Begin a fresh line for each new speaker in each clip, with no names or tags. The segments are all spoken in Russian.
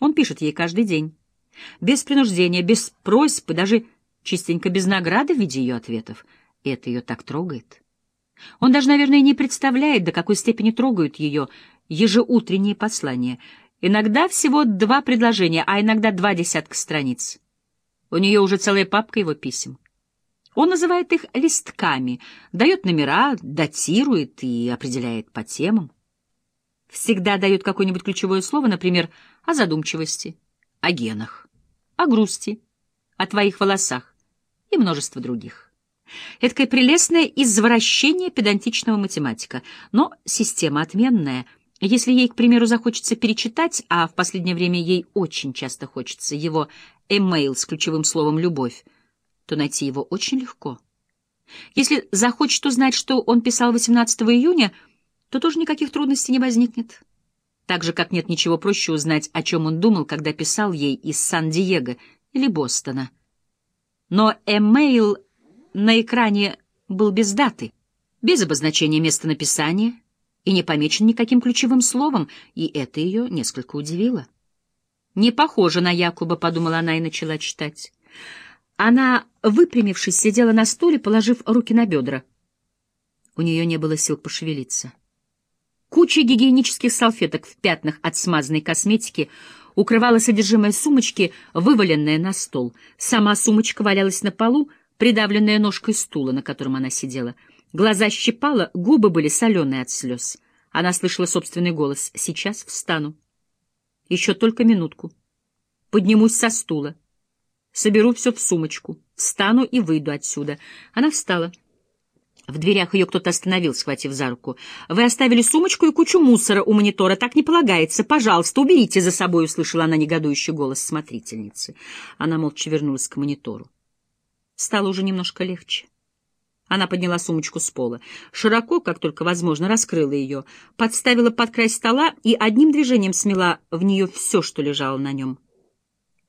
Он пишет ей каждый день. Без принуждения, без просьб даже частенько без награды в виде ее ответов. Это ее так трогает. Он даже, наверное, не представляет, до какой степени трогают ее ежеутренние послания. Иногда всего два предложения, а иногда два десятка страниц. У нее уже целая папка его писем. Он называет их листками, дает номера, датирует и определяет по темам. Всегда дает какое-нибудь ключевое слово, например, о задумчивости, о генах, о грусти, о твоих волосах и множество других. Эдакое прелестное извращение педантичного математика, но система отменная. Если ей, к примеру, захочется перечитать, а в последнее время ей очень часто хочется его эмейл с ключевым словом «любовь», то найти его очень легко. Если захочет узнать, что он писал 18 июня, то тоже никаких трудностей не возникнет. Так же, как нет ничего проще узнать, о чем он думал, когда писал ей из Сан-Диего или Бостона. Но эмейл на экране был без даты, без обозначения места написания и не помечен никаким ключевым словом, и это ее несколько удивило. «Не похоже на Якуба», — подумала она и начала читать. Она, выпрямившись, сидела на стуле, положив руки на бедра. У нее не было сил пошевелиться. Куча гигиенических салфеток в пятнах от смазанной косметики укрывала содержимое сумочки, вываленное на стол. Сама сумочка валялась на полу, придавленная ножкой стула, на котором она сидела. Глаза щипала, губы были соленые от слез. Она слышала собственный голос. «Сейчас встану. Еще только минутку. Поднимусь со стула. Соберу все в сумочку. Встану и выйду отсюда». Она встала. В дверях ее кто-то остановил, схватив за руку. «Вы оставили сумочку и кучу мусора у монитора. Так не полагается. Пожалуйста, уберите за собой», — услышала она негодующий голос смотрительницы. Она молча вернулась к монитору. Стало уже немножко легче. Она подняла сумочку с пола, широко, как только возможно, раскрыла ее, подставила под край стола и одним движением смела в нее все, что лежало на нем.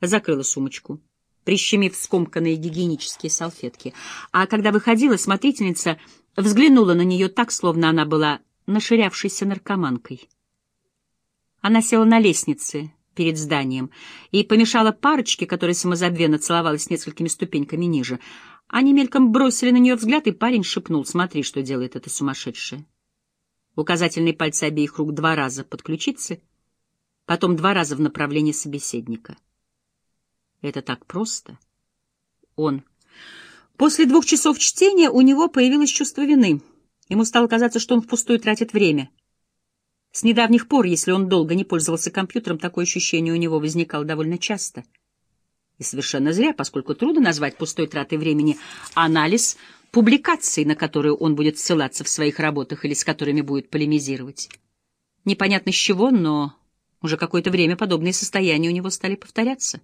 Закрыла сумочку, прищемив скомканные гигиенические салфетки. А когда выходила, смотрительница взглянула на нее так, словно она была наширявшейся наркоманкой. Она села на лестнице перед зданием и помешала парочке, которая самозабвенно целовалась несколькими ступеньками ниже. Они мельком бросили на нее взгляд, и парень шепнул, смотри, что делает эта сумасшедшая. Указательные пальцы обеих рук два раза под ключицы, потом два раза в направлении собеседника. Это так просто. Он. После двух часов чтения у него появилось чувство вины. Ему стало казаться, что он впустую тратит время — с недавних пор, если он долго не пользовался компьютером, такое ощущение у него возникало довольно часто. И совершенно зря, поскольку трудно назвать пустой тратой времени анализ публикаций, на которые он будет ссылаться в своих работах или с которыми будет полемизировать. Непонятно с чего, но уже какое-то время подобные состояния у него стали повторяться.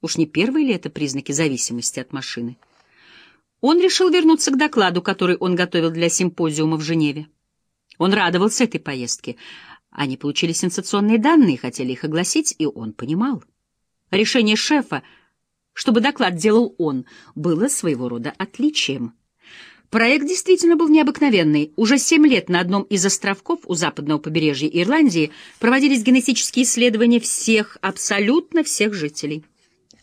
Уж не первые ли это признаки зависимости от машины? Он решил вернуться к докладу, который он готовил для симпозиума в Женеве. Он радовался этой поездке. Они получили сенсационные данные, хотели их огласить, и он понимал. Решение шефа, чтобы доклад делал он, было своего рода отличием. Проект действительно был необыкновенный. Уже семь лет на одном из островков у западного побережья Ирландии проводились генетические исследования всех, абсолютно всех жителей.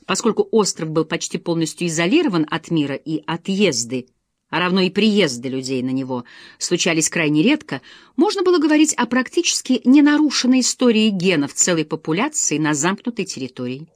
Поскольку остров был почти полностью изолирован от мира и от езды, а равно и приезды людей на него случались крайне редко, можно было говорить о практически ненарушенной истории генов целой популяции на замкнутой территории.